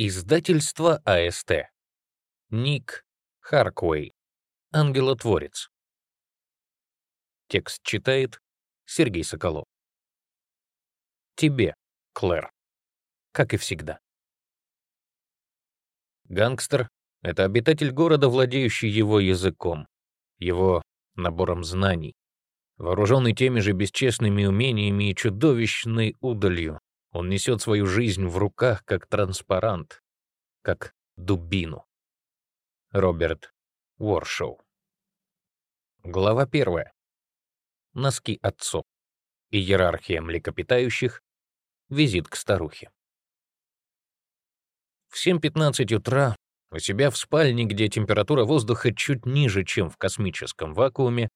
Издательство АСТ. Ник Харквей. Ангелотворец. Текст читает Сергей Соколов. Тебе, Клэр. Как и всегда. Гангстер — это обитатель города, владеющий его языком, его набором знаний, вооруженный теми же бесчестными умениями и чудовищной удалью, он несет свою жизнь в руках, как транспарант, как дубину. Роберт Уоршоу. Глава первая. Носки отцов. Иерархия млекопитающих. Визит к старухе. В 7.15 утра у себя в спальне, где температура воздуха чуть ниже, чем в космическом вакууме,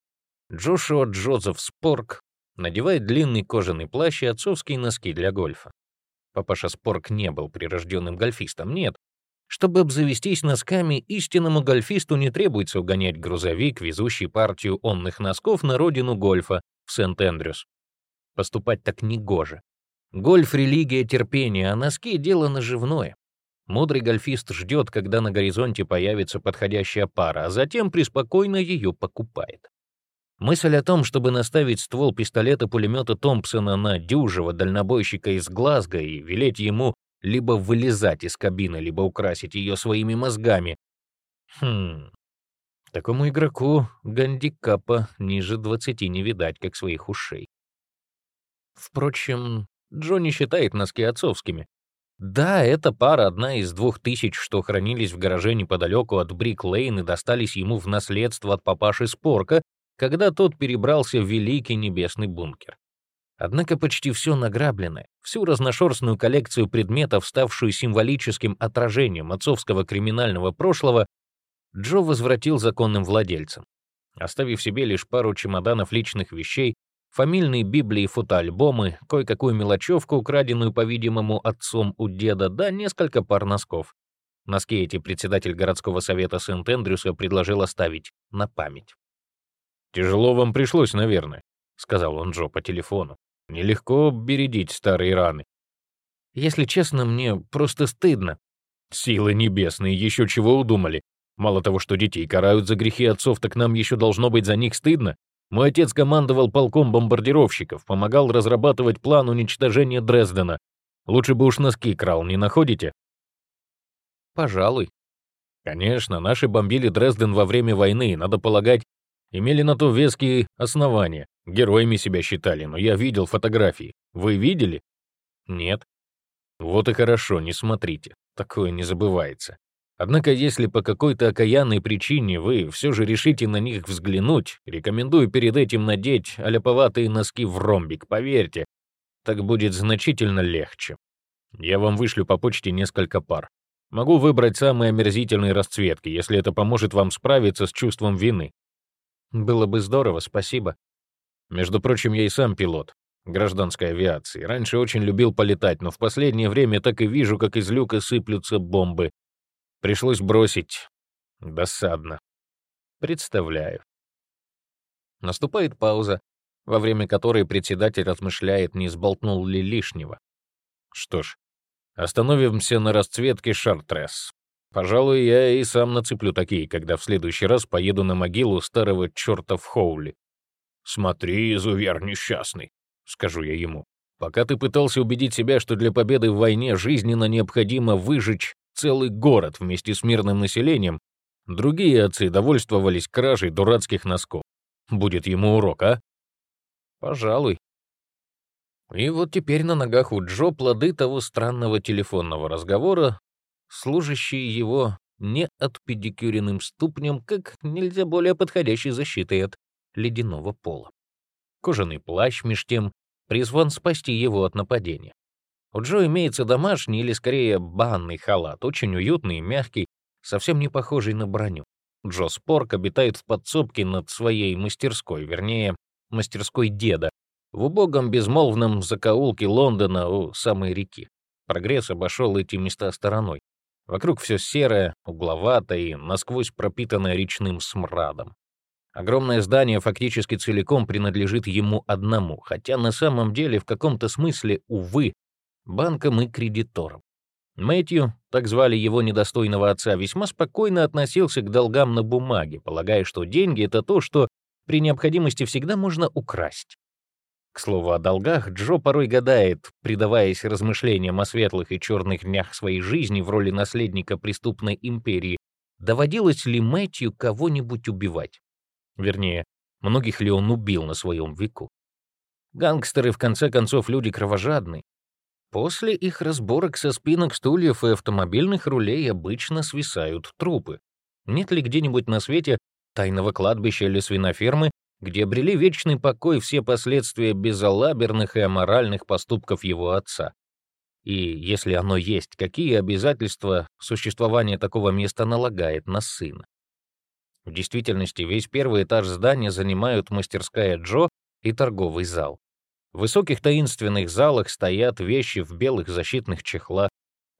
Джошуа Джозеф Спорк надевает длинный кожаный плащ и отцовские носки для гольфа. Папаша Спорк не был прирожденным гольфистом, нет. Чтобы обзавестись носками, истинному гольфисту не требуется угонять грузовик, везущий партию онных носков на родину гольфа в Сент-Эндрюс. Поступать так негоже. Гольф — религия терпения, а носки — дело наживное. Мудрый гольфист ждет, когда на горизонте появится подходящая пара, а затем преспокойно ее покупает. Мысль о том, чтобы наставить ствол пистолета-пулемета Томпсона на дюжего дальнобойщика из Глазго и велеть ему либо вылезать из кабины, либо украсить ее своими мозгами. Хм, такому игроку гандикапа ниже 20 не видать, как своих ушей. Впрочем, Джо не считает носки отцовскими. Да, эта пара одна из двух тысяч, что хранились в гараже неподалеку от Брик-Лейн и достались ему в наследство от папаши Спорка, когда тот перебрался в Великий Небесный бункер. Однако почти все награбленное, всю разношерстную коллекцию предметов, ставшую символическим отражением отцовского криминального прошлого, Джо возвратил законным владельцам, оставив себе лишь пару чемоданов личных вещей, фамильные библии и фотоальбомы, кое-какую мелочевку, украденную, по-видимому, отцом у деда, да несколько пар носков. Носки эти председатель городского совета Сент-Эндрюса предложил оставить на память. «Тяжело вам пришлось, наверное», — сказал он Джо по телефону. «Нелегко бередить старые раны». «Если честно, мне просто стыдно». «Силы небесные, еще чего удумали. Мало того, что детей карают за грехи отцов, так нам еще должно быть за них стыдно. Мой отец командовал полком бомбардировщиков, помогал разрабатывать план уничтожения Дрездена. Лучше бы уж носки крал, не находите?» «Пожалуй». «Конечно, наши бомбили Дрезден во время войны, надо полагать, имели на то веские основания. Героями себя считали, но я видел фотографии. Вы видели? Нет. Вот и хорошо, не смотрите. Такое не забывается. Однако, если по какой-то окаянной причине вы все же решите на них взглянуть, рекомендую перед этим надеть аляповатые носки в ромбик, поверьте, так будет значительно легче. Я вам вышлю по почте несколько пар. Могу выбрать самые омерзительные расцветки, если это поможет вам справиться с чувством вины. Было бы здорово, спасибо. Между прочим, я и сам пилот гражданской авиации. Раньше очень любил полетать, но в последнее время так и вижу, как из люка сыплются бомбы. Пришлось бросить. Досадно. Представляю. Наступает пауза, во время которой председатель размышляет, не сболтнул ли лишнего. Что ж, остановимся на расцветке Шартрес. Пожалуй, я и сам нацеплю такие, когда в следующий раз поеду на могилу старого черта в Хоули. «Смотри, изувер несчастный», — скажу я ему. «Пока ты пытался убедить себя, что для победы в войне жизненно необходимо выжечь целый город вместе с мирным населением, другие отцы довольствовались кражей дурацких носков. Будет ему урок, а?» «Пожалуй», и вот теперь на ногах у Джо плоды того странного телефонного разговора, служащие его не от педикюренным ступням, как нельзя более подходящей защитой от ледяного пола. Кожаный плащ, меж тем, призван спасти его от нападения. У Джо имеется домашний или, скорее, банный халат, очень уютный и мягкий, совсем не похожий на броню. Джо Спорк обитает в подсобке над своей мастерской, вернее, мастерской деда, в убогом безмолвном закоулке Лондона у самой реки. Прогресс обошел эти места стороной. Вокруг все серое, угловато и насквозь пропитанное речным смрадом. Огромное здание фактически целиком принадлежит ему одному, хотя на самом деле в каком-то смысле, увы, банкам и кредиторам. Мэтью, так звали его недостойного отца, весьма спокойно относился к долгам на бумаге, полагая, что деньги — это то, что при необходимости всегда можно украсть. К слову о долгах, Джо порой гадает, предаваясь размышлениям о светлых и черных днях своей жизни в роли наследника преступной империи, доводилось ли Мэтью кого-нибудь убивать. Вернее, многих ли он убил на своем веку. Гангстеры, в конце концов, люди кровожадные. После их разборок со спинок стульев и автомобильных рулей обычно свисают трупы. Нет ли где-нибудь на свете тайного кладбища или свинофермы, где обрели вечный покой все последствия безалаберных и аморальных поступков его отца. И если оно есть, какие обязательства существование такого места налагает на сына? В действительности весь первый этаж здания занимают мастерская Джо и торговый зал. В высоких таинственных залах стоят вещи в белых защитных чехлах,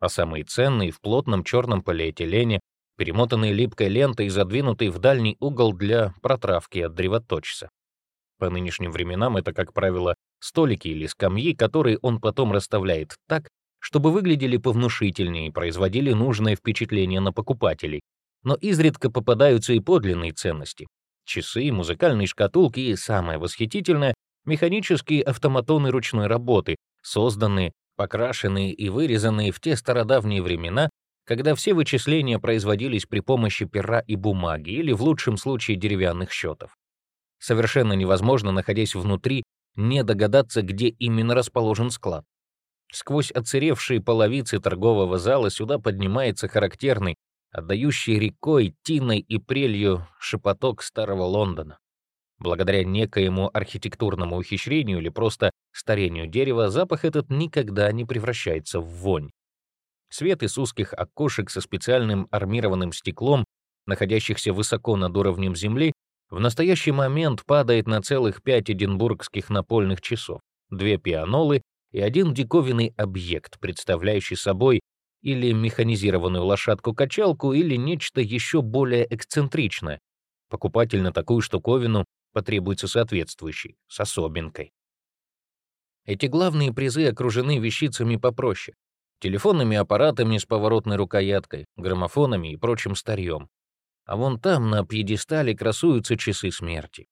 а самые ценные — в плотном черном полиэтилене, перемотанный липкой лентой и задвинутый в дальний угол для протравки от древоточца. По нынешним временам это, как правило, столики или скамьи, которые он потом расставляет так, чтобы выглядели повнушительнее и производили нужное впечатление на покупателей. Но изредка попадаются и подлинные ценности. Часы, музыкальные шкатулки и, самое восхитительное, механические автоматоны ручной работы, созданные, покрашенные и вырезанные в те стародавние времена, когда все вычисления производились при помощи пера и бумаги или, в лучшем случае, деревянных счетов. Совершенно невозможно, находясь внутри, не догадаться, где именно расположен склад. Сквозь оцеревшие половицы торгового зала сюда поднимается характерный, отдающий рекой, тиной и прелью шепоток старого Лондона. Благодаря некоему архитектурному ухищрению или просто старению дерева, запах этот никогда не превращается в вонь. Свет из узких окошек со специальным армированным стеклом, находящихся высоко над уровнем земли, в настоящий момент падает на целых пять эдинбургских напольных часов, две пианолы и один диковинный объект, представляющий собой или механизированную лошадку-качалку, или нечто еще более эксцентричное. Покупатель на такую штуковину потребуется соответствующий, с особенкой. Эти главные призы окружены вещицами попроще телефонными аппаратами с поворотной рукояткой, граммофонами и прочим старьем. А вон там, на пьедестале, красуются часы смерти.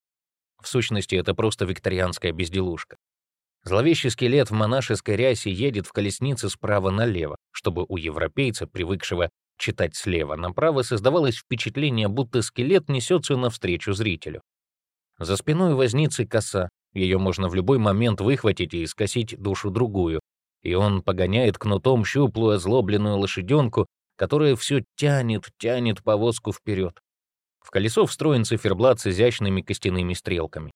В сущности, это просто викторианская безделушка. Зловещий скелет в монашеской рясе едет в колеснице справа налево, чтобы у европейца, привыкшего читать слева направо, создавалось впечатление, будто скелет несется навстречу зрителю. За спиной возницы коса, ее можно в любой момент выхватить и скосить душу другую, и он погоняет кнутом щуплую озлобленную лошаденку, которая все тянет, тянет повозку вперед. В колесо встроен циферблат с изящными костяными стрелками.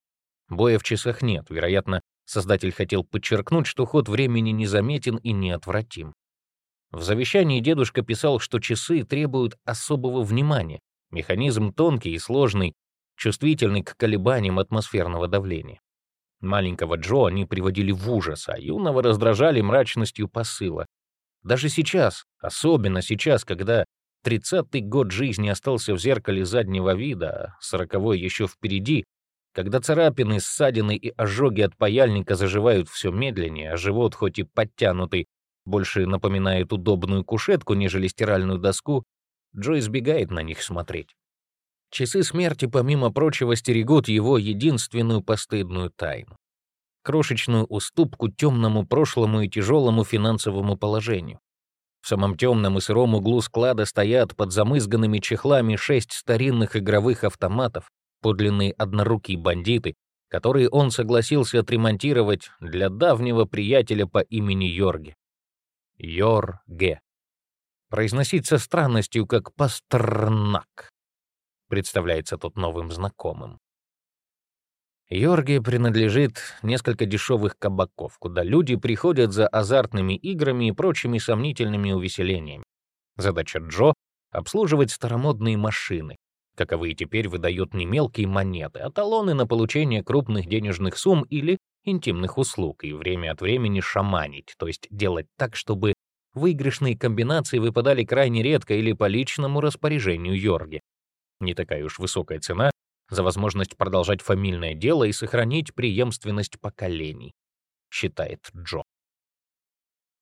Боя в часах нет, вероятно, создатель хотел подчеркнуть, что ход времени незаметен и неотвратим. В завещании дедушка писал, что часы требуют особого внимания. Механизм тонкий и сложный, чувствительный к колебаниям атмосферного давления. Маленького Джо они приводили в ужас, а юного раздражали мрачностью посыла. Даже сейчас, особенно сейчас, когда тридцатый год жизни остался в зеркале заднего вида, а сороковой еще впереди, когда царапины, ссадины и ожоги от паяльника заживают все медленнее, а живот, хоть и подтянутый, больше напоминает удобную кушетку, нежели стиральную доску, Джо избегает на них смотреть. Часы смерти, помимо прочего, стерегут его единственную постыдную тайну — крошечную уступку темному прошлому и тяжелому финансовому положению. В самом темном и сыром углу склада стоят под замызганными чехлами шесть старинных игровых автоматов, подлинные однорукие бандиты, которые он согласился отремонтировать для давнего приятеля по имени Йорге. Йорге. Произносится странностью, как Пастернак представляется тот новым знакомым. Йорге принадлежит несколько дешевых кабаков, куда люди приходят за азартными играми и прочими сомнительными увеселениями. Задача Джо — обслуживать старомодные машины, каковые теперь выдают не мелкие монеты, а талоны на получение крупных денежных сумм или интимных услуг, и время от времени шаманить, то есть делать так, чтобы выигрышные комбинации выпадали крайне редко или по личному распоряжению Йорге. Не такая уж высокая цена за возможность продолжать фамильное дело и сохранить преемственность поколений, считает Джо.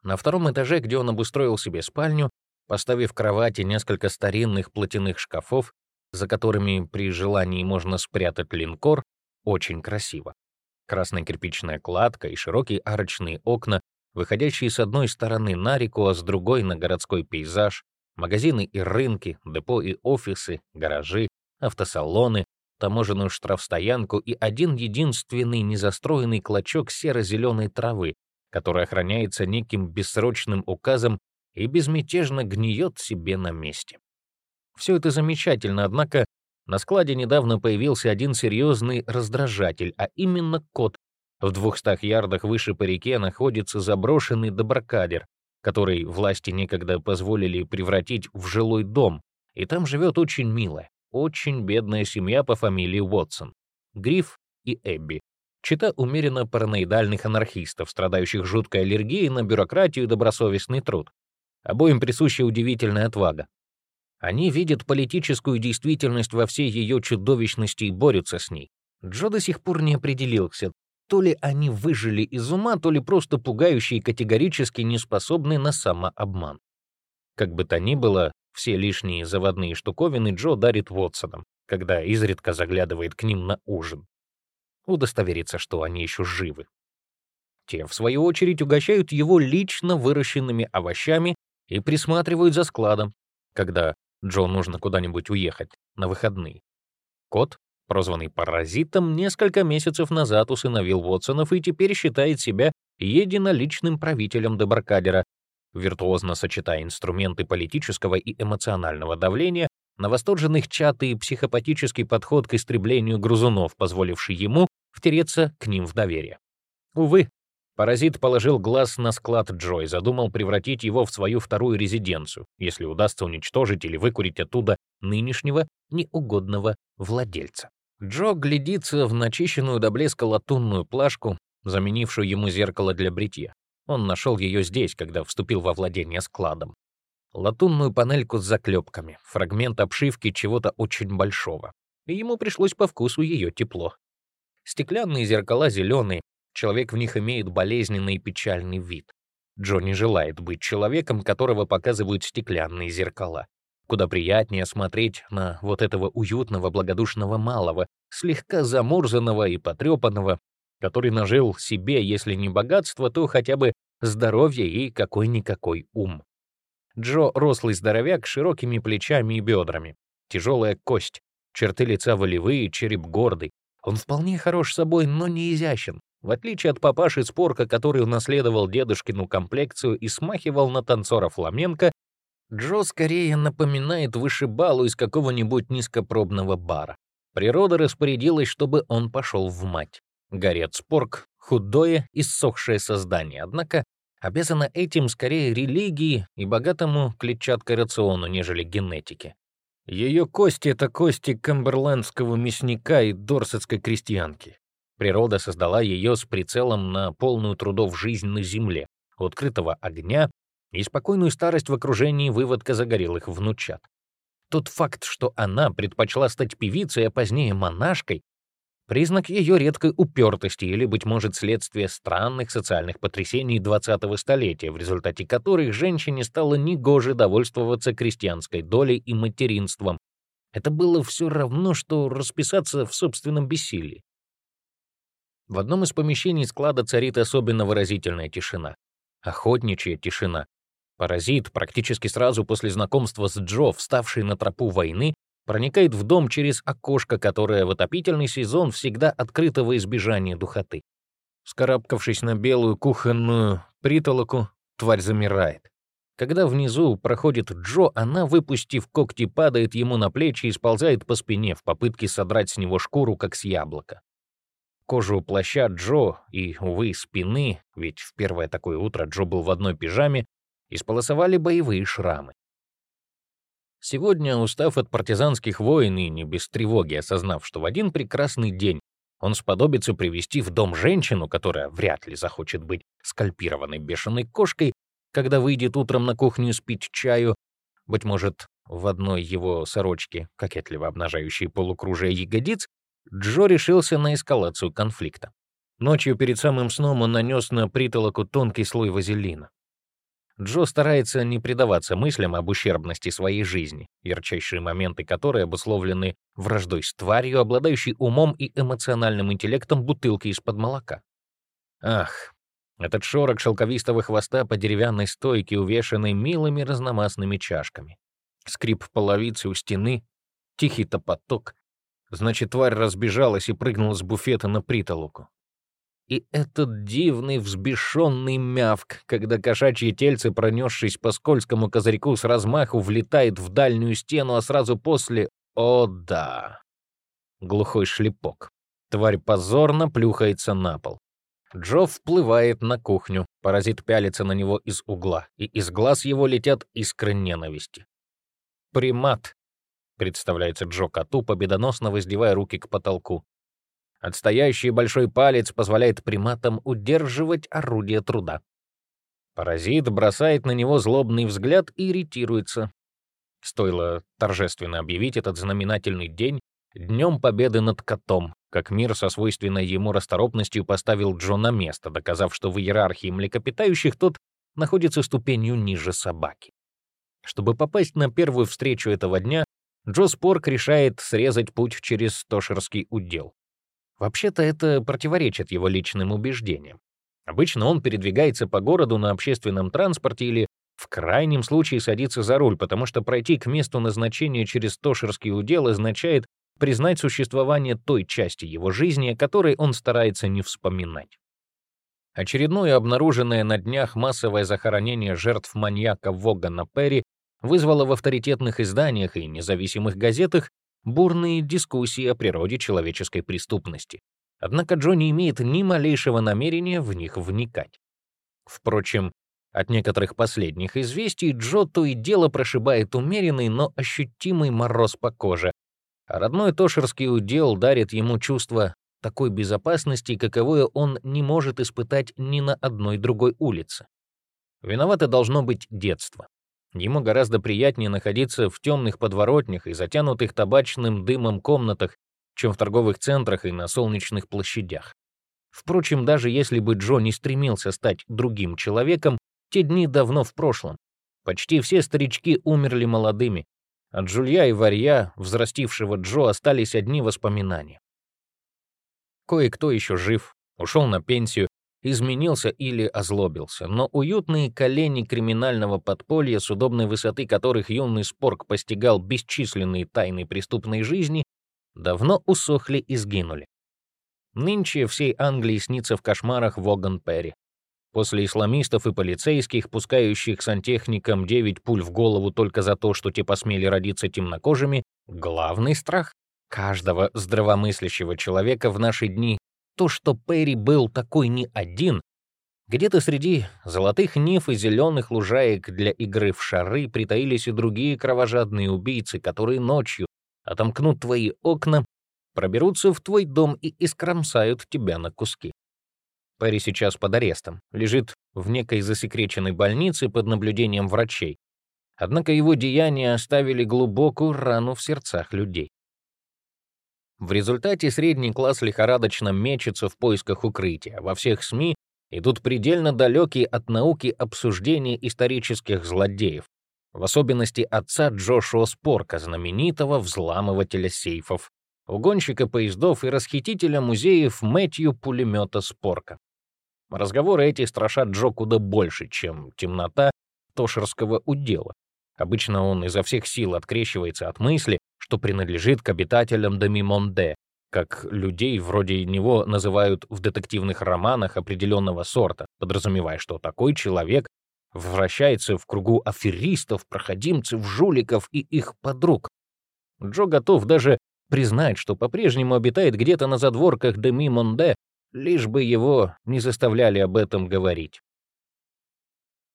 На втором этаже, где он обустроил себе спальню, поставив кровать и несколько старинных платяных шкафов, за которыми при желании можно спрятать линкор, очень красиво. Красная кирпичная кладка и широкие арочные окна, выходящие с одной стороны на реку, а с другой — на городской пейзаж, магазины и рынки, депо и офисы, гаражи, автосалоны, таможенную штрафстоянку и один единственный незастроенный клочок серо-зеленой травы, который охраняется неким бессрочным указом и безмятежно гниет себе на месте. Все это замечательно, однако на складе недавно появился один серьезный раздражатель, а именно кот. В двухстах ярдах выше по реке находится заброшенный доброкадер, который власти некогда позволили превратить в жилой дом, и там живет очень милая, очень бедная семья по фамилии Уотсон, Гриф и Эбби. Чита умеренно параноидальных анархистов, страдающих жуткой аллергией на бюрократию и добросовестный труд. Обоим присуща удивительная отвага. Они видят политическую действительность во всей ее чудовищности и борются с ней. Джо до сих пор не определился, то ли они выжили из ума, то ли просто пугающие и категорически не способны на самообман. Как бы то ни было, все лишние заводные штуковины Джо дарит Вотсонам, когда изредка заглядывает к ним на ужин. Удостовериться, что они еще живы. Те, в свою очередь, угощают его лично выращенными овощами и присматривают за складом, когда Джо нужно куда-нибудь уехать на выходные. Кот, прозванный паразитом, несколько месяцев назад усыновил Вотсонов и теперь считает себя единоличным правителем Дебаркадера, виртуозно сочетая инструменты политического и эмоционального давления на восторженных чат и психопатический подход к истреблению грузунов, позволивший ему втереться к ним в доверие. Увы, Паразит положил глаз на склад Джо и задумал превратить его в свою вторую резиденцию, если удастся уничтожить или выкурить оттуда нынешнего неугодного владельца. Джо глядится в начищенную до блеска латунную плашку, заменившую ему зеркало для бритья. Он нашел ее здесь, когда вступил во владение складом. Латунную панельку с заклепками, фрагмент обшивки чего-то очень большого. И ему пришлось по вкусу ее тепло. Стеклянные зеркала зеленые, Человек в них имеет болезненный и печальный вид. Джонни желает быть человеком, которого показывают стеклянные зеркала. Куда приятнее смотреть на вот этого уютного, благодушного малого, слегка замурзанного и потрепанного, который нажил себе, если не богатство, то хотя бы здоровье и какой-никакой ум. Джо — рослый здоровяк с широкими плечами и бедрами. Тяжелая кость, черты лица волевые, череп гордый. Он вполне хорош собой, но не изящен. В отличие от папаши Спорка, который унаследовал дедушкину комплекцию и смахивал на танцора фламенко, Джо скорее напоминает вышибалу из какого-нибудь низкопробного бара. Природа распорядилась, чтобы он пошел в мать. Горец Спорк — худое, иссохшее создание, однако обязана этим скорее религии и богатому клетчаткой рациону, нежели генетике. Ее кости — это кости камберлендского мясника и дорсетской крестьянки. Природа создала ее с прицелом на полную трудов жизнь на земле, открытого огня и спокойную старость в окружении выводка загорелых внучат. Тот факт, что она предпочла стать певицей, а позднее монашкой, признак ее редкой упертости или, быть может, следствие странных социальных потрясений 20-го столетия, в результате которых женщине стало негоже довольствоваться крестьянской долей и материнством. Это было все равно, что расписаться в собственном бессилии. В одном из помещений склада царит особенно выразительная тишина. Охотничья тишина. Паразит, практически сразу после знакомства с Джо, вставший на тропу войны, проникает в дом через окошко, которое в отопительный сезон всегда открыто во избежание духоты. Скарабкавшись на белую кухонную притолоку, тварь замирает. Когда внизу проходит Джо, она, выпустив когти, падает ему на плечи и сползает по спине в попытке содрать с него шкуру, как с яблока. Кожу плаща Джо и, увы, спины, ведь в первое такое утро Джо был в одной пижаме, исполосовали боевые шрамы. Сегодня, устав от партизанских войн и не без тревоги осознав, что в один прекрасный день он сподобится привести в дом женщину, которая вряд ли захочет быть скальпированной бешеной кошкой, когда выйдет утром на кухню спить чаю, быть может, в одной его сорочке, кокетливо обнажающей полукружие ягодиц, Джо решился на эскалацию конфликта. Ночью перед самым сном он нанес на притолоку тонкий слой вазелина. Джо старается не предаваться мыслям об ущербности своей жизни, ярчайшие моменты которой обусловлены враждой с тварью, обладающей умом и эмоциональным интеллектом бутылки из-под молока. Ах, этот шорох шелковистого хвоста по деревянной стойке, увешанной милыми разномастными чашками. Скрип половицы у стены, тихий топоток. Значит, тварь разбежалась и прыгнула с буфета на притолоку. И этот дивный взбешенный мявк, когда кошачье тельце, пронесшись по скользкому козырьку с размаху, влетает в дальнюю стену, а сразу после — о да! Глухой шлепок. Тварь позорно плюхается на пол. Джо вплывает на кухню, паразит пялится на него из угла, и из глаз его летят искры ненависти. «Примат», — представляется Джо коту, победоносно воздевая руки к потолку. Отстоящий большой палец позволяет приматам удерживать орудие труда. Паразит бросает на него злобный взгляд и иритируется. Стоило торжественно объявить этот знаменательный день Днем Победы над котом, как мир со свойственной ему расторопностью поставил Джо на место, доказав, что в иерархии млекопитающих тот находится ступенью ниже собаки. Чтобы попасть на первую встречу этого дня, Джо Спорк решает срезать путь через Тошерский удел. Вообще-то это противоречит его личным убеждениям. Обычно он передвигается по городу на общественном транспорте или в крайнем случае садится за руль, потому что пройти к месту назначения через Тошерский удел означает признать существование той части его жизни, о которой он старается не вспоминать. Очередное обнаруженное на днях массовое захоронение жертв маньяка Вогана Перри вызвало в авторитетных изданиях и независимых газетах бурные дискуссии о природе человеческой преступности. Однако Джо не имеет ни малейшего намерения в них вникать. Впрочем, от некоторых последних известий Джо то и дело прошибает умеренный, но ощутимый мороз по коже, а родной Тошерский удел дарит ему чувство такой безопасности, каковое он не может испытать ни на одной другой улице. Виновато должно быть детство. Ему гораздо приятнее находиться в темных подворотнях и затянутых табачным дымом комнатах, чем в торговых центрах и на солнечных площадях. Впрочем, даже если бы Джо не стремился стать другим человеком, те дни давно в прошлом. Почти все старички умерли молодыми, от Жулья и Варья, взрастившего Джо, остались одни воспоминания. Кое-кто еще жив, ушел на пенсию, изменился или озлобился, но уютные колени криминального подполья, с удобной высоты которых юный Спорк постигал бесчисленные тайны преступной жизни, давно усохли и сгинули. Нынче всей Англии снится в кошмарах Воган Перри. После исламистов и полицейских, пускающих сантехникам 9 пуль в голову только за то, что те посмели родиться темнокожими, главный страх каждого здравомыслящего человека в наши дни то, что Перри был такой не один. Где-то среди золотых нив и зеленых лужаек для игры в шары притаились и другие кровожадные убийцы, которые ночью отомкнут твои окна, проберутся в твой дом и искромсают тебя на куски. Перри сейчас под арестом, лежит в некой засекреченной больнице под наблюдением врачей. Однако его деяния оставили глубокую рану в сердцах людей. В результате средний класс лихорадочно мечется в поисках укрытия. Во всех СМИ идут предельно далекие от науки обсуждения исторических злодеев, в особенности отца Джошуа Спорка, знаменитого взламывателя сейфов, угонщика поездов и расхитителя музеев Мэтью пулемета Спорка. Разговоры эти страшат Джо куда больше, чем темнота тошерского удела. Обычно он изо всех сил открещивается от мысли, что принадлежит к обитателям Демимонде, как людей вроде него называют в детективных романах определенного сорта, подразумевая, что такой человек вращается в кругу аферистов, проходимцев, жуликов и их подруг. Джо готов даже признать, что по-прежнему обитает где-то на задворках Демимонде лишь бы его не заставляли об этом говорить.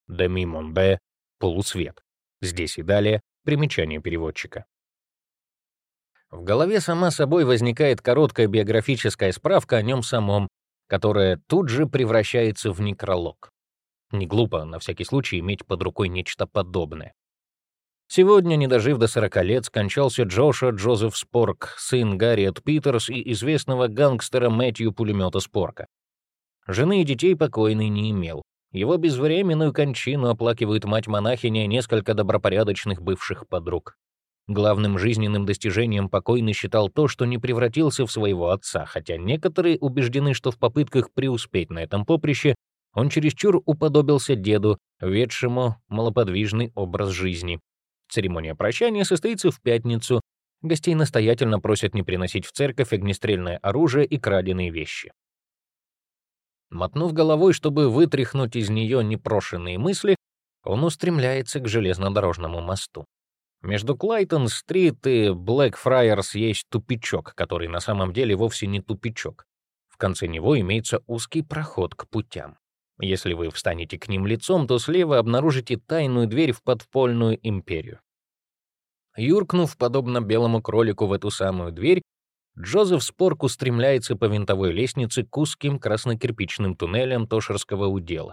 Деми Монбе — полусвет. Здесь и далее примечание переводчика. В голове сама собой возникает короткая биографическая справка о нем самом, которая тут же превращается в некролог. Не глупо, на всякий случай, иметь под рукой нечто подобное. Сегодня, не дожив до 40 лет, скончался Джоша Джозеф Спорк, сын Гарриет Питерс и известного гангстера Мэтью Пулемета Спорка. Жены и детей покойный не имел. Его безвременную кончину оплакивают мать-монахиня и несколько добропорядочных бывших подруг. Главным жизненным достижением покойный считал то, что не превратился в своего отца, хотя некоторые убеждены, что в попытках преуспеть на этом поприще он чересчур уподобился деду, ведшему малоподвижный образ жизни. Церемония прощания состоится в пятницу. Гостей настоятельно просят не приносить в церковь огнестрельное оружие и краденые вещи. Мотнув головой, чтобы вытряхнуть из нее непрошенные мысли, он устремляется к железнодорожному мосту. Между Клайтон-стрит и Блэкфрайерс есть тупичок, который на самом деле вовсе не тупичок. В конце него имеется узкий проход к путям. Если вы встанете к ним лицом, то слева обнаружите тайную дверь в подпольную империю. Юркнув, подобно белому кролику в эту самую дверь, Джозеф Спорк устремляется по винтовой лестнице к узким краснокирпичным туннелям Тошерского удела.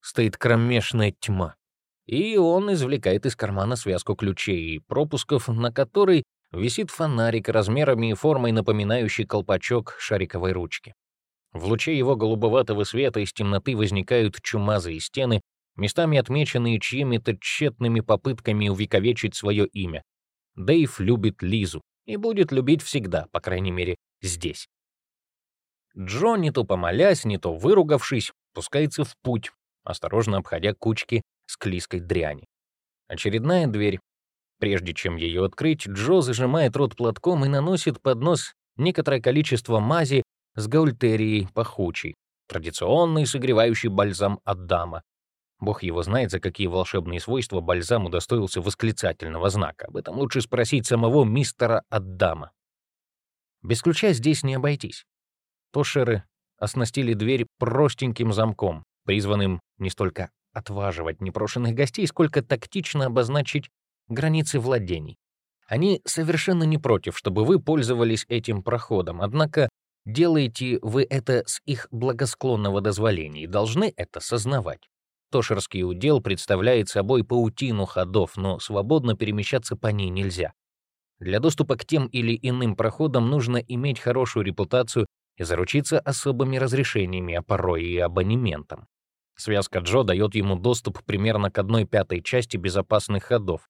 Стоит кромешная тьма. И он извлекает из кармана связку ключей и пропусков, на которой висит фонарик размерами и формой, напоминающий колпачок шариковой ручки. В луче его голубоватого света из темноты возникают чумазые стены, местами отмеченные чьими-то тщетными попытками увековечить свое имя. Дэйв любит Лизу и будет любить всегда, по крайней мере, здесь. Джо, не то помолясь, не то выругавшись, пускается в путь, осторожно обходя кучки склизкой дряни. Очередная дверь. Прежде чем ее открыть, Джо зажимает рот платком и наносит под нос некоторое количество мази с гаультерией пахучей, традиционный согревающий бальзам Адама. Бог его знает, за какие волшебные свойства бальзам удостоился восклицательного знака. Об этом лучше спросить самого мистера Аддама. Без ключа здесь не обойтись. Тошеры оснастили дверь простеньким замком, призванным не столько отваживать непрошенных гостей, сколько тактично обозначить границы владений. Они совершенно не против, чтобы вы пользовались этим проходом, однако Делаете вы это с их благосклонного дозволения и должны это сознавать. Тошерский удел представляет собой паутину ходов, но свободно перемещаться по ней нельзя. Для доступа к тем или иным проходам нужно иметь хорошую репутацию и заручиться особыми разрешениями, а порой и абонементом. Связка Джо дает ему доступ примерно к одной пятой части безопасных ходов.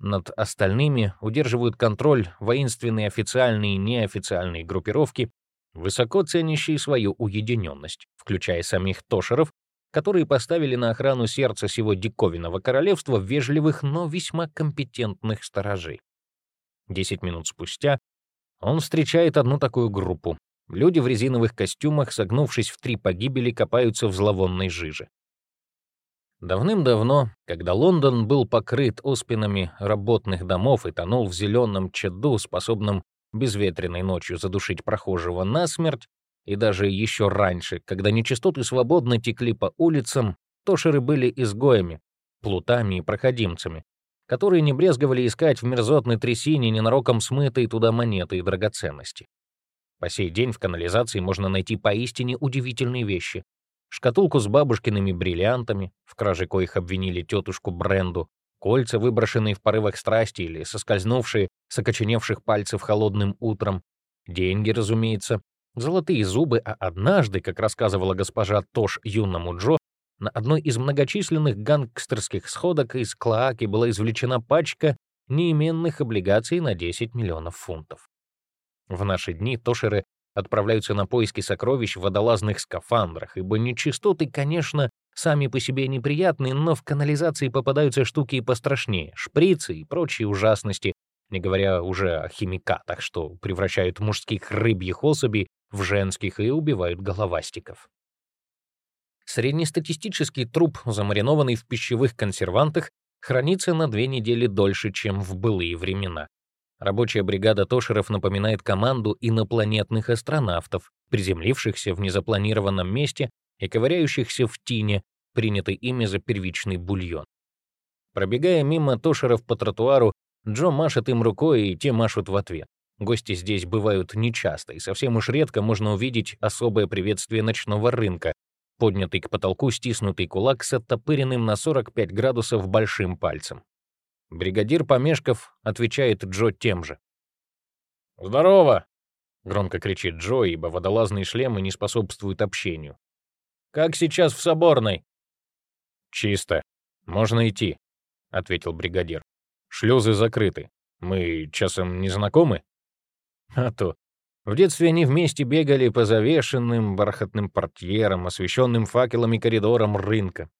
Над остальными удерживают контроль воинственные официальные и неофициальные группировки, высоко ценящие свою уединенность, включая самих Тошеров, которые поставили на охрану сердца сего диковинного королевства вежливых, но весьма компетентных сторожей. Десять минут спустя он встречает одну такую группу. Люди в резиновых костюмах, согнувшись в три погибели, копаются в зловонной жиже. Давным-давно, когда Лондон был покрыт оспинами работных домов и тонул в зеленом чаду, способном безветренной ночью задушить прохожего насмерть, и даже еще раньше, когда нечистоты свободно текли по улицам, тошеры были изгоями, плутами и проходимцами, которые не брезговали искать в мерзотной трясине ненароком смытые туда монеты и драгоценности. По сей день в канализации можно найти поистине удивительные вещи. Шкатулку с бабушкиными бриллиантами, в краже коих обвинили тетушку Бренду, Кольца, выброшенные в порывах страсти или соскользнувшие с окоченевших пальцев холодным утром. Деньги, разумеется. Золотые зубы, а однажды, как рассказывала госпожа Тош юному Джо, на одной из многочисленных гангстерских сходок из Клоаки была извлечена пачка неименных облигаций на 10 миллионов фунтов. В наши дни тошеры отправляются на поиски сокровищ в водолазных скафандрах, ибо нечистоты, конечно, сами по себе неприятные, но в канализации попадаются штуки и пострашнее, шприцы и прочие ужасности, не говоря уже о химикатах, что превращают мужских рыбьих особей в женских и убивают головастиков. Среднестатистический труп, замаринованный в пищевых консервантах, хранится на две недели дольше, чем в былые времена. Рабочая бригада Тошеров напоминает команду инопланетных астронавтов, приземлившихся в незапланированном месте и ковыряющихся в тине, принятой ими за первичный бульон. Пробегая мимо Тошеров по тротуару, Джо машет им рукой, и те машут в ответ. Гости здесь бывают нечасто, и совсем уж редко можно увидеть особое приветствие ночного рынка, поднятый к потолку стиснутый кулак с оттопыренным на 45 градусов большим пальцем. Бригадир Помешков отвечает Джо тем же. «Здорово!» — громко кричит Джо, ибо водолазные шлемы не способствуют общению. «Как сейчас в Соборной?» «Чисто. Можно идти», — ответил бригадир. «Шлюзы закрыты. Мы, часом, не знакомы?» «А то. В детстве они вместе бегали по завешенным бархатным портьерам, освещенным факелами коридорам рынка.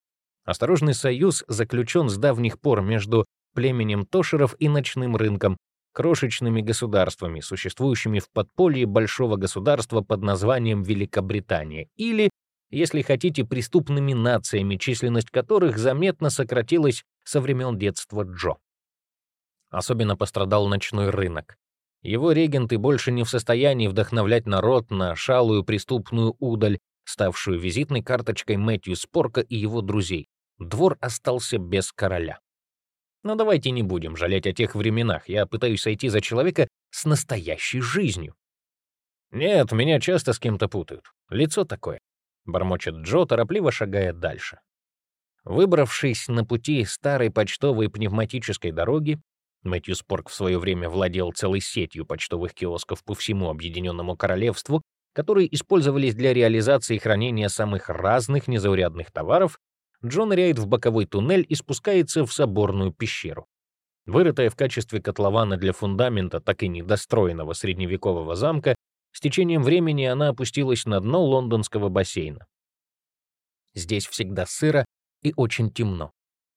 Осторожный союз заключен с давних пор между племенем Тошеров и ночным рынком, крошечными государствами, существующими в подполье большого государства под названием Великобритания, или, если хотите, преступными нациями, численность которых заметно сократилась со времен детства Джо. Особенно пострадал ночной рынок. Его регенты больше не в состоянии вдохновлять народ на шалую преступную удаль, ставшую визитной карточкой Мэтью Спорка и его друзей. Двор остался без короля. Но давайте не будем жалеть о тех временах. Я пытаюсь сойти за человека с настоящей жизнью. Нет, меня часто с кем-то путают. Лицо такое. Бормочет Джо, торопливо шагая дальше. Выбравшись на пути старой почтовой пневматической дороги, Мэтью Спорк в свое время владел целой сетью почтовых киосков по всему Объединенному Королевству, которые использовались для реализации и хранения самых разных незаурядных товаров, Джон ныряет в боковой туннель и спускается в соборную пещеру. Вырытая в качестве котлована для фундамента так и недостроенного средневекового замка, с течением времени она опустилась на дно лондонского бассейна. Здесь всегда сыро и очень темно.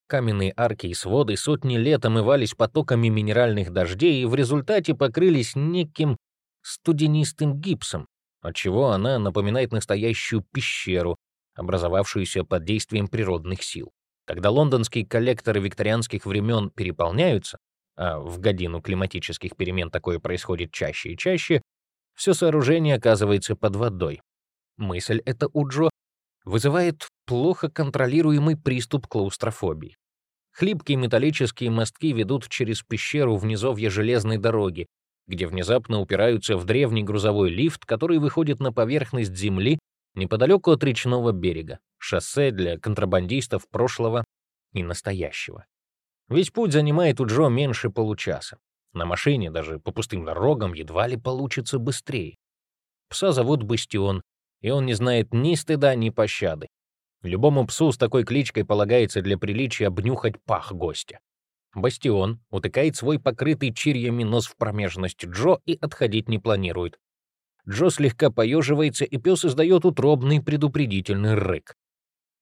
Каменные арки и своды сотни лет омывались потоками минеральных дождей и в результате покрылись неким студенистым гипсом, отчего она напоминает настоящую пещеру, образовавшуюся под действием природных сил. Когда лондонские коллекторы викторианских времен переполняются, а в годину климатических перемен такое происходит чаще и чаще, все сооружение оказывается под водой. Мысль эта у Джо вызывает плохо контролируемый приступ клаустрофобии. Хлипкие металлические мостки ведут через пещеру в низовье железной дороги, где внезапно упираются в древний грузовой лифт, который выходит на поверхность земли неподалеку от речного берега, шоссе для контрабандистов прошлого и настоящего. Весь путь занимает у Джо меньше получаса. На машине, даже по пустым дорогам, едва ли получится быстрее. Пса зовут Бастион, и он не знает ни стыда, ни пощады. Любому псу с такой кличкой полагается для приличия обнюхать пах гостя. Бастион утыкает свой покрытый чирьями нос в промежность Джо и отходить не планирует. Джо слегка поеживается, и пес издает утробный предупредительный рык.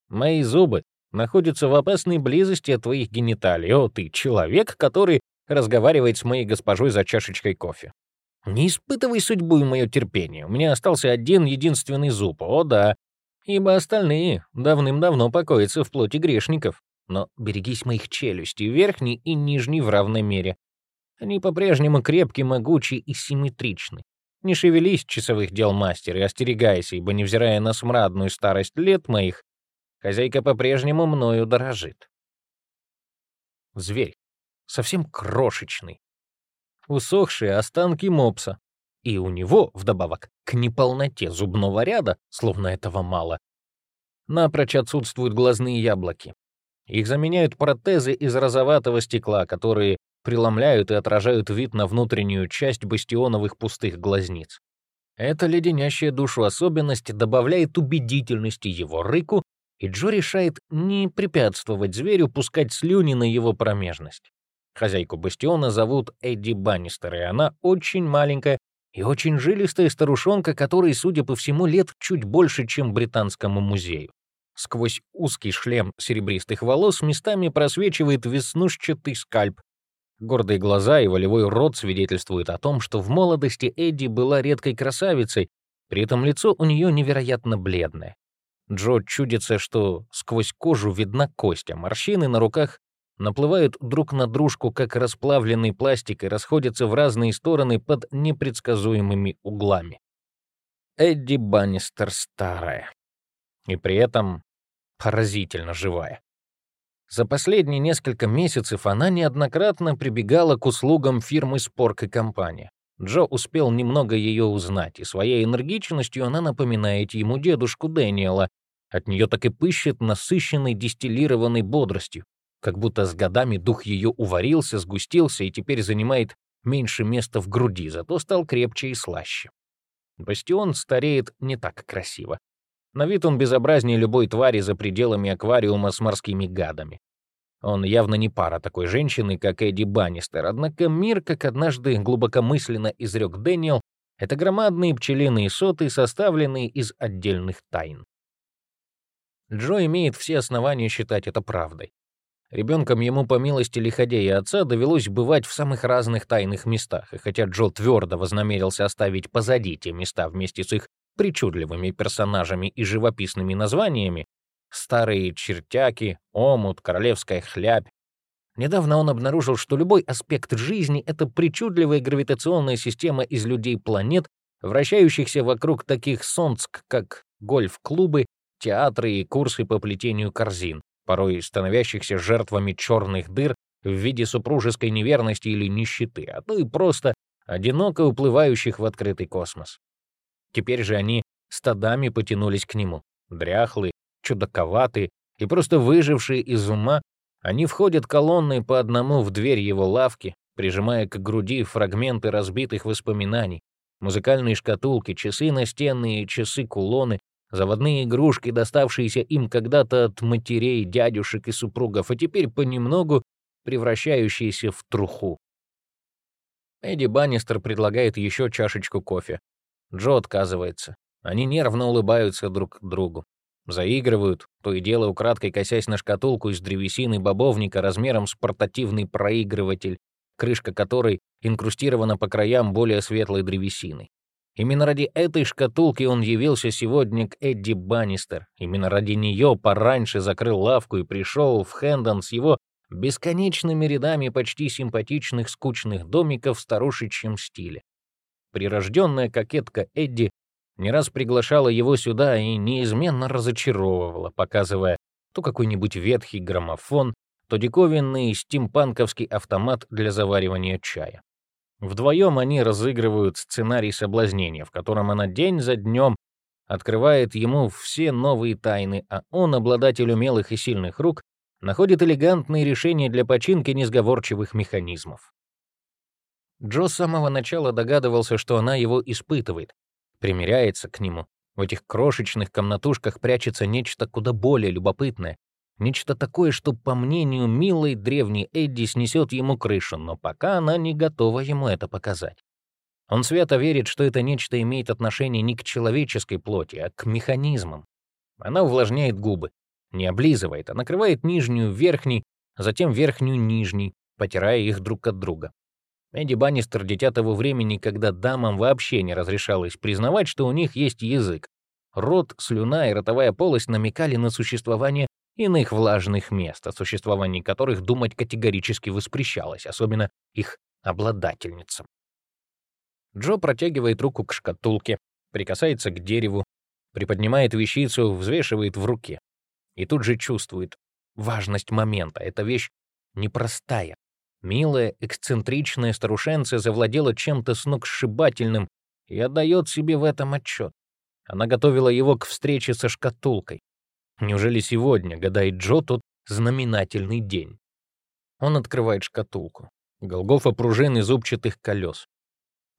«Мои зубы находятся в опасной близости от твоих гениталий. О, ты человек, который разговаривает с моей госпожой за чашечкой кофе. Не испытывай судьбу и мое терпение. У меня остался один единственный зуб. О, да. Ибо остальные давным-давно покоятся в плоти грешников. Но берегись моих челюстей, верхней и нижней в равной мере. Они по-прежнему крепкие, могучие и симметричны. Не шевелись, часовых дел мастер, и остерегайся, ибо, невзирая на смрадную старость лет моих, хозяйка по-прежнему мною дорожит. Зверь. Совсем крошечный. Усохшие останки мопса. И у него, вдобавок, к неполноте зубного ряда, словно этого мало, напрочь отсутствуют глазные яблоки. Их заменяют протезы из розоватого стекла, которые преломляют и отражают вид на внутреннюю часть бастионовых пустых глазниц. Эта леденящая душу особенность добавляет убедительности его рыку, и Джо решает не препятствовать зверю пускать слюни на его промежность. Хозяйку бастиона зовут Эдди Баннистер, и она очень маленькая и очень жилистая старушонка, которой, судя по всему, лет чуть больше, чем британскому музею. Сквозь узкий шлем серебристых волос местами просвечивает веснушчатый скальп, Гордые глаза и волевой рот свидетельствуют о том, что в молодости Эдди была редкой красавицей, при этом лицо у нее невероятно бледное. Джо чудится, что сквозь кожу видна кость, а морщины на руках наплывают друг на дружку, как расплавленный пластик, и расходятся в разные стороны под непредсказуемыми углами. Эдди Баннистер старая. И при этом поразительно живая. За последние несколько месяцев она неоднократно прибегала к услугам фирмы Спорк и компания. Джо успел немного ее узнать, и своей энергичностью она напоминает ему дедушку Дэниела. От нее так и пыщет насыщенной дистиллированной бодростью, как будто с годами дух ее уварился, сгустился и теперь занимает меньше места в груди, зато стал крепче и слаще. Бастион стареет не так красиво. На вид он безобразнее любой твари за пределами аквариума с морскими гадами. Он явно не пара такой женщины, как Эдди Баннистер, однако мир, как однажды глубокомысленно изрек Дэниел, это громадные пчелиные соты, составленные из отдельных тайн. Джо имеет все основания считать это правдой. Ребенком ему, по милости лиходея отца, довелось бывать в самых разных тайных местах, и хотя Джо твердо вознамерился оставить позади те места вместе с их причудливыми персонажами и живописными названиями, старые чертяки, омут, королевская хлябь, недавно он обнаружил, что любой аспект жизни — это причудливая гравитационная система из людей-планет, вращающихся вокруг таких солнц, как гольф-клубы, театры и курсы по плетению корзин, порой становящихся жертвами черных дыр в виде супружеской неверности или нищеты, а то и просто одиноко уплывающих в открытый космос. Теперь же они стадами потянулись к нему, дряхлые, чудаковатые и просто выжившие из ума, они входят колонной по одному в дверь его лавки, прижимая к груди фрагменты разбитых воспоминаний, музыкальные шкатулки, часы настенные, часы-кулоны, заводные игрушки, доставшиеся им когда-то от матерей, дядюшек и супругов, а теперь понемногу превращающиеся в труху. Эдди Баннистер предлагает еще чашечку кофе. Джо отказывается. Они нервно улыбаются друг другу. Заигрывают, то и дело украдкой косясь на шкатулку из древесины бобовника размером с портативный проигрыватель, крышка которой инкрустирована по краям более светлой древесиной. Именно ради этой шкатулки он явился сегодня к Эдди Баннистер. Именно ради нее пораньше закрыл лавку и пришел в Хэндон с его бесконечными рядами почти симпатичных скучных домиков в старушечьем стиле. Прирожденная кокетка Эдди не раз приглашала его сюда и неизменно разочаровывала, показывая то какой-нибудь ветхий граммофон, то диковинный стимпанковский автомат для заваривания чая. Вдвоем они разыгрывают сценарий соблазнения, в котором она день за днем открывает ему все новые тайны, а он, обладатель умелых и сильных рук, находит элегантные решения для починки несговорчивых механизмов. Джо с самого начала догадывался, что она его испытывает, примиряется к нему. В этих крошечных комнатушках прячется нечто куда более любопытное, нечто такое, что, по мнению милой древней Эдди, снесет ему крышу, но пока она не готова ему это показать. Он свято верит, что это нечто имеет отношение не к человеческой плоти, а к механизмам. Она увлажняет губы, не облизывает, а накрывает нижнюю верхней, затем верхнюю нижней, потирая их друг от друга. Эдди Баннистер — дитя того времени, когда дамам вообще не разрешалось признавать, что у них есть язык. Рот, слюна и ротовая полость намекали на существование иных влажных мест, о существовании которых думать категорически воспрещалось, особенно их обладательницам. Джо протягивает руку к шкатулке, прикасается к дереву, приподнимает вещицу, взвешивает в руке. И тут же чувствует важность момента. Эта вещь непростая, Милая, эксцентричная старушенция завладела чем-то сногсшибательным и отдает себе в этом отчет. Она готовила его к встрече со шкатулкой. Неужели сегодня, гадает Джо, тот знаменательный день? Он открывает шкатулку. Голгофа пружин и зубчатых колес.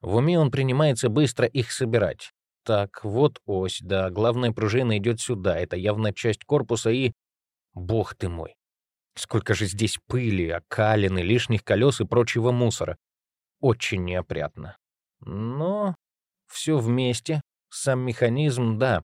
В уме он принимается быстро их собирать. Так, вот ось, да, главная пружина идет сюда, это явно часть корпуса и... Бог ты мой, Сколько же здесь пыли, окалины, лишних колес и прочего мусора. Очень неопрятно. Но все вместе, сам механизм, да,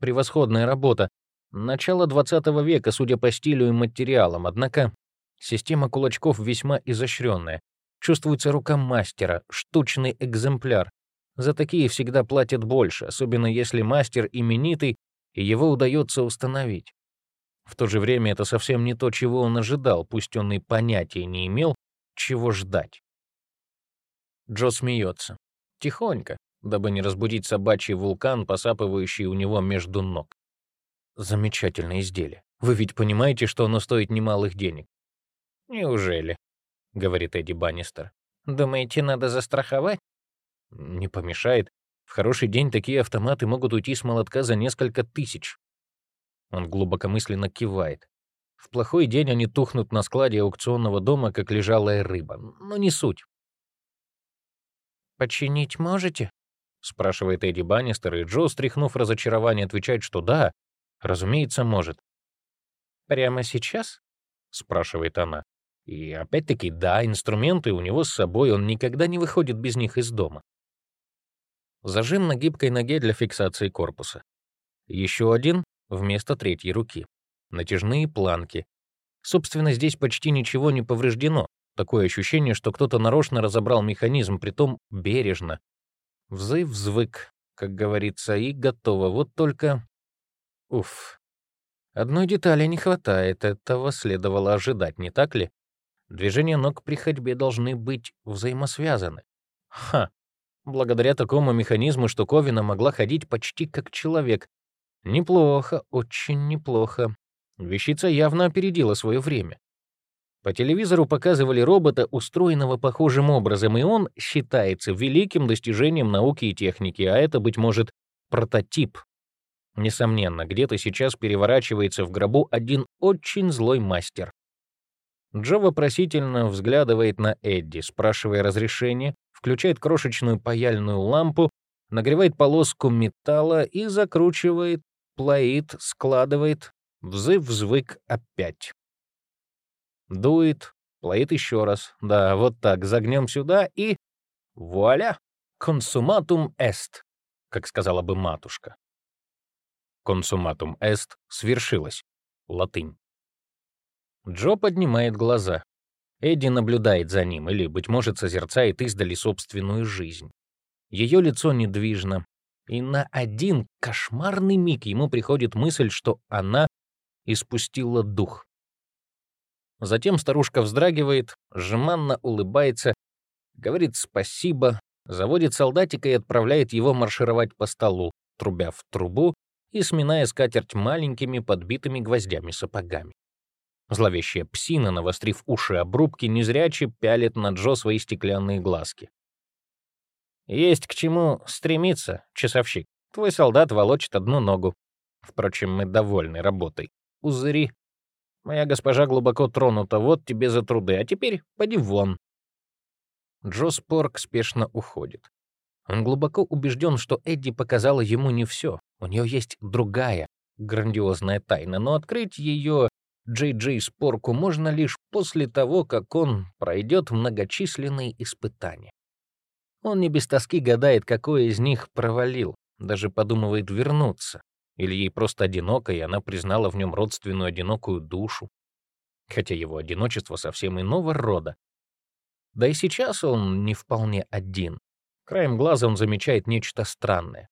превосходная работа. Начало 20 века, судя по стилю и материалам, однако система кулачков весьма изощренная. Чувствуется рука мастера, штучный экземпляр. За такие всегда платят больше, особенно если мастер именитый, и его удается установить. В то же время это совсем не то, чего он ожидал, пусть он и понятия не имел, чего ждать. Джо смеется. Тихонько, дабы не разбудить собачий вулкан, посапывающий у него между ног. Замечательное изделие. Вы ведь понимаете, что оно стоит немалых денег? Неужели? — говорит Эдди Баннистер. «Думаете, надо застраховать?» «Не помешает. В хороший день такие автоматы могут уйти с молотка за несколько тысяч. Он глубокомысленно кивает. В плохой день они тухнут на складе аукционного дома, как лежалая рыба. Но не суть. «Починить можете?» — спрашивает Эдди Баннистер, и Джо, стряхнув разочарование, отвечает, что да, разумеется, может. «Прямо сейчас?» — спрашивает она. И опять-таки, да, инструменты у него с собой, он никогда не выходит без них из дома. Зажим на гибкой ноге для фиксации корпуса. Еще один вместо третьей руки. Натяжные планки. Собственно, здесь почти ничего не повреждено. Такое ощущение, что кто-то нарочно разобрал механизм, притом бережно. Взыв-взвык, как говорится, и готово. Вот только... Уф. Одной детали не хватает, этого следовало ожидать, не так ли? Движения ног при ходьбе должны быть взаимосвязаны. Ха! Благодаря такому механизму штуковина могла ходить почти как человек. Неплохо, очень неплохо. Вещица явно опередила свое время. По телевизору показывали робота, устроенного похожим образом, и он считается великим достижением науки и техники, а это, быть может, прототип. Несомненно, где-то сейчас переворачивается в гробу один очень злой мастер. Джо вопросительно взглядывает на Эдди, спрашивая разрешения, включает крошечную паяльную лампу, нагревает полоску металла и закручивает, плоит, складывает, взыв-взвык опять. Дует, плоит еще раз. Да, вот так, загнем сюда и... Вуаля! Консуматум эст, как сказала бы матушка. Консуматум эст свершилось. Латынь. Джо поднимает глаза. Эдди наблюдает за ним, или, быть может, созерцает издали собственную жизнь. Ее лицо недвижно, и на один кошмарный миг ему приходит мысль, что она испустила дух. Затем старушка вздрагивает, жеманно улыбается, говорит спасибо, заводит солдатика и отправляет его маршировать по столу, трубя в трубу и сминая скатерть маленькими подбитыми гвоздями сапогами. Зловещая псина, навострив уши обрубки, незряче пялит на Джо свои стеклянные глазки. «Есть к чему стремиться, часовщик. Твой солдат волочит одну ногу. Впрочем, мы довольны работой. Узри. Моя госпожа глубоко тронута, вот тебе за труды, а теперь поди вон». Джо Спорк спешно уходит. Он глубоко убежден, что Эдди показала ему не все. У нее есть другая, грандиозная тайна, но открыть ее Джей Джей Спорку можно лишь после того, как он пройдет многочисленные испытания. Он не без тоски гадает, какое из них провалил, даже подумывает вернуться. Или ей просто одиноко, и она признала в нем родственную одинокую душу. Хотя его одиночество совсем иного рода. Да и сейчас он не вполне один. Краем глаза он замечает нечто странное.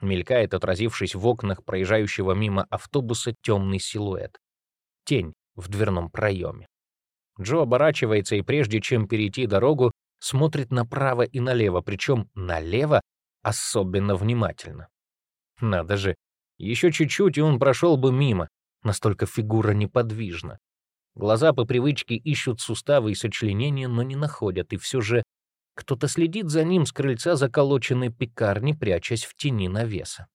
Мелькает, отразившись в окнах проезжающего мимо автобуса, темный силуэт тень в дверном проеме. Джо оборачивается и прежде чем перейти дорогу, смотрит направо и налево, причем налево особенно внимательно. Надо же, еще чуть-чуть, и он прошел бы мимо, настолько фигура неподвижна. Глаза по привычке ищут суставы и сочленения, но не находят, и все же кто-то следит за ним с крыльца заколоченной пекарни, прячась в тени навеса.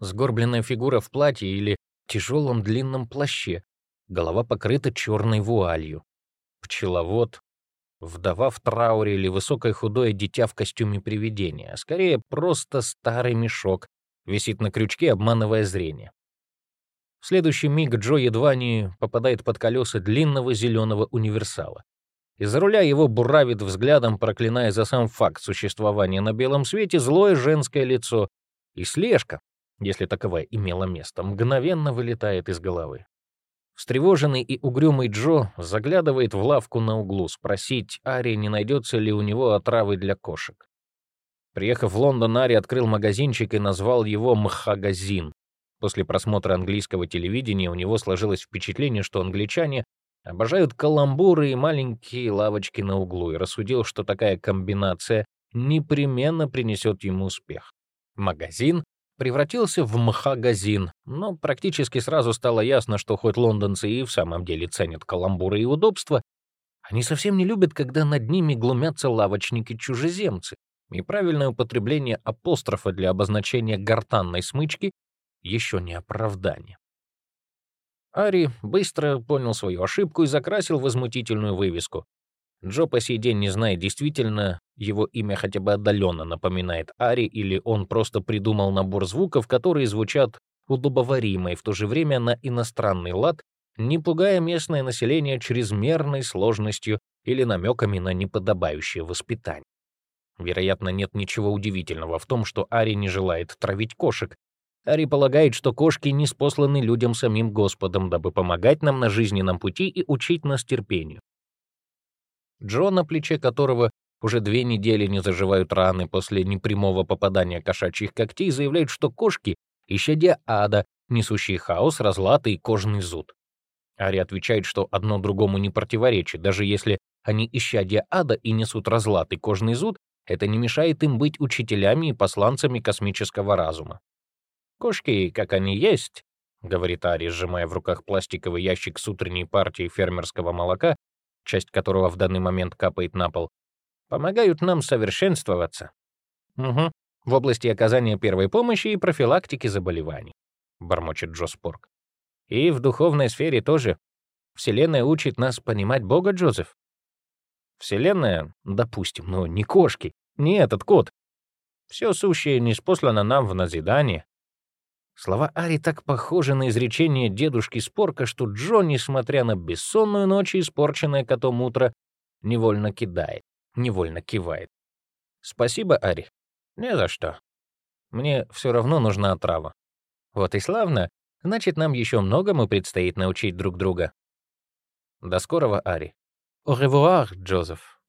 Сгорбленная фигура в платье или тяжелом длинном плаще, голова покрыта черной вуалью. Пчеловод, вдова в трауре или высокое худое дитя в костюме привидения, а скорее просто старый мешок, висит на крючке, обманывая зрение. В следующий миг Джо едва не попадает под колеса длинного зеленого универсала. Из-за руля его буравит взглядом, проклиная за сам факт существования на белом свете злое женское лицо, и слежка, если таковая имела место, мгновенно вылетает из головы. Встревоженный и угрюмый Джо заглядывает в лавку на углу, спросить Ари, не найдется ли у него отравы для кошек. Приехав в Лондон, Ари открыл магазинчик и назвал его «Мхагазин». После просмотра английского телевидения у него сложилось впечатление, что англичане обожают каламбуры и маленькие лавочки на углу, и рассудил, что такая комбинация непременно принесет ему успех. Магазин превратился в мхагазин, но практически сразу стало ясно, что хоть лондонцы и в самом деле ценят каламбуры и удобства, они совсем не любят, когда над ними глумятся лавочники-чужеземцы, и правильное употребление апострофа для обозначения гортанной смычки еще не оправдание. Ари быстро понял свою ошибку и закрасил возмутительную вывеску. Джо по сей день не знает, действительно его имя хотя бы отдаленно напоминает Ари, или он просто придумал набор звуков, которые звучат удобоваримо и в то же время на иностранный лад, не пугая местное население чрезмерной сложностью или намеками на неподобающее воспитание. Вероятно, нет ничего удивительного в том, что Ари не желает травить кошек. Ари полагает, что кошки не спосланы людям самим Господом, дабы помогать нам на жизненном пути и учить нас терпению. Джо, на плече которого уже две недели не заживают раны после непрямого попадания кошачьих когтей, заявляет, что кошки — исчадия ада, несущие хаос, разлад и кожный зуд. Ари отвечает, что одно другому не противоречит, даже если они исчадия ада и несут разлад и кожный зуд, это не мешает им быть учителями и посланцами космического разума. «Кошки, как они есть», — говорит Ари, сжимая в руках пластиковый ящик с утренней партией фермерского молока, часть которого в данный момент капает на пол, помогают нам совершенствоваться. Угу. В области оказания первой помощи и профилактики заболеваний, бормочет Джо Спорк. И в духовной сфере тоже. Вселенная учит нас понимать Бога, Джозеф. Вселенная, допустим, но не кошки, не этот кот. Все сущее не спослано нам в назидание. Слова Ари так похожи на изречение дедушки Спорка, что Джо, несмотря на бессонную ночь и испорченное котом утро, невольно кидает невольно кивает. «Спасибо, Ари». «Не за что. Мне все равно нужна отрава». «Вот и славно. Значит, нам еще многому предстоит научить друг друга». «До скорого, Ари». «Au revoir, Джозеф».